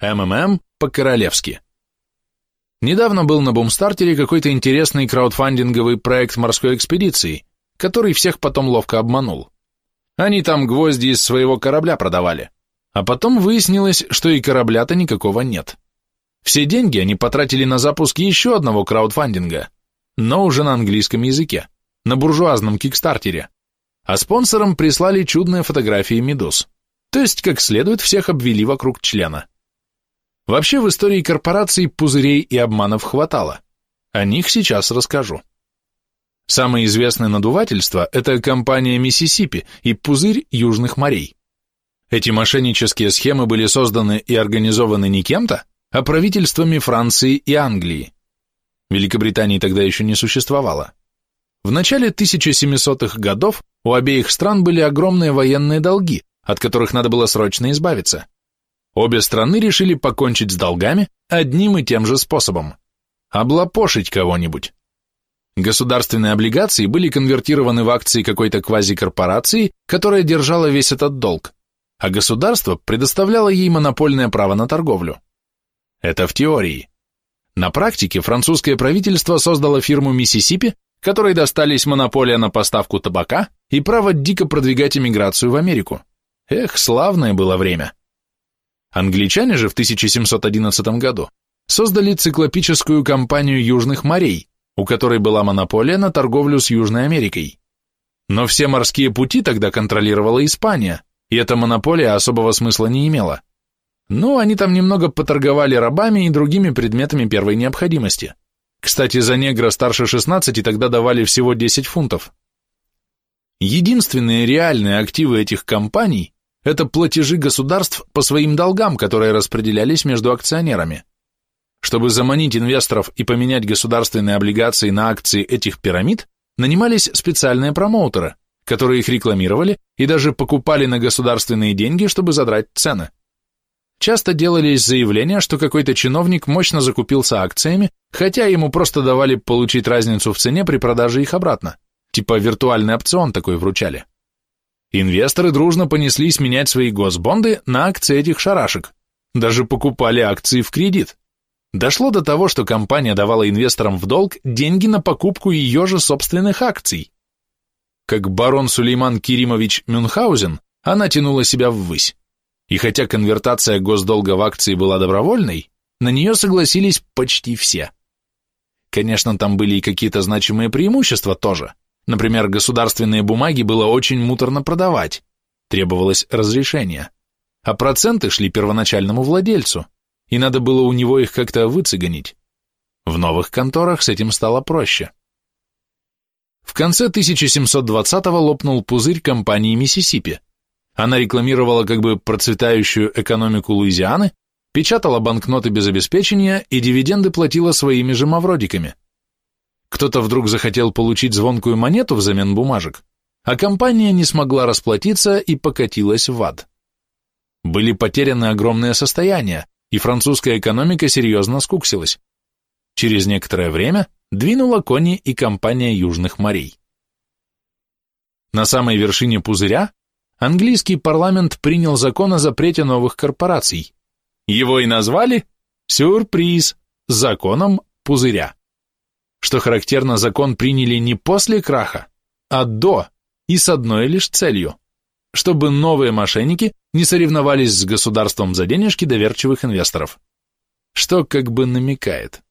МММ по-королевски. Недавно был на бумстартере какой-то интересный краудфандинговый проект морской экспедиции, который всех потом ловко обманул. Они там гвозди из своего корабля продавали. А потом выяснилось, что и корабля-то никакого нет. Все деньги они потратили на запуск еще одного краудфандинга, но уже на английском языке, на буржуазном кикстартере. А спонсорам прислали чудные фотографии медуз. То есть, как следует, всех обвели вокруг члена. Вообще в истории корпораций пузырей и обманов хватало. О них сейчас расскажу. Самое известное надувательство – это компания Миссисипи и пузырь Южных морей. Эти мошеннические схемы были созданы и организованы не кем-то, а правительствами Франции и Англии. Великобритании тогда еще не существовало. В начале 1700-х годов у обеих стран были огромные военные долги, от которых надо было срочно избавиться. Обе страны решили покончить с долгами одним и тем же способом – облапошить кого-нибудь. Государственные облигации были конвертированы в акции какой-то квазикорпорации, которая держала весь этот долг, а государство предоставляло ей монопольное право на торговлю. Это в теории. На практике французское правительство создало фирму Миссисипи, которой достались монополия на поставку табака и право дико продвигать иммиграцию в Америку. Эх, славное было время. Англичане же в 1711 году создали циклопическую компанию Южных морей, у которой была монополия на торговлю с Южной Америкой. Но все морские пути тогда контролировала Испания, и эта монополия особого смысла не имела. Ну, они там немного поторговали рабами и другими предметами первой необходимости. Кстати, за негра старше 16 тогда давали всего 10 фунтов. Единственные реальные активы этих компаний это платежи государств по своим долгам, которые распределялись между акционерами. Чтобы заманить инвесторов и поменять государственные облигации на акции этих пирамид, нанимались специальные промоутеры, которые их рекламировали и даже покупали на государственные деньги, чтобы задрать цены. Часто делались заявления, что какой-то чиновник мощно закупился акциями, хотя ему просто давали получить разницу в цене при продаже их обратно. Типа виртуальный опцион такой вручали. Инвесторы дружно понеслись менять свои госбонды на акции этих шарашек. Даже покупали акции в кредит. Дошло до того, что компания давала инвесторам в долг деньги на покупку ее же собственных акций. Как барон Сулейман Киримович Мюнхгаузен, она тянула себя ввысь. И хотя конвертация госдолга в акции была добровольной, на нее согласились почти все. Конечно, там были и какие-то значимые преимущества тоже – Например, государственные бумаги было очень муторно продавать, требовалось разрешение, а проценты шли первоначальному владельцу, и надо было у него их как-то выцегонить. В новых конторах с этим стало проще. В конце 1720-го лопнул пузырь компании Миссисипи. Она рекламировала как бы процветающую экономику Луизианы, печатала банкноты без обеспечения и дивиденды платила своими же мавродиками. Кто-то вдруг захотел получить звонкую монету взамен бумажек, а компания не смогла расплатиться и покатилась в ад. Были потеряны огромные состояния, и французская экономика серьезно скуксилась. Через некоторое время двинула кони и компания Южных морей. На самой вершине пузыря английский парламент принял закон о запрете новых корпораций. Его и назвали «Сюрприз» законом пузыря. Что характерно, закон приняли не после краха, а до, и с одной лишь целью, чтобы новые мошенники не соревновались с государством за денежки доверчивых инвесторов. Что как бы намекает.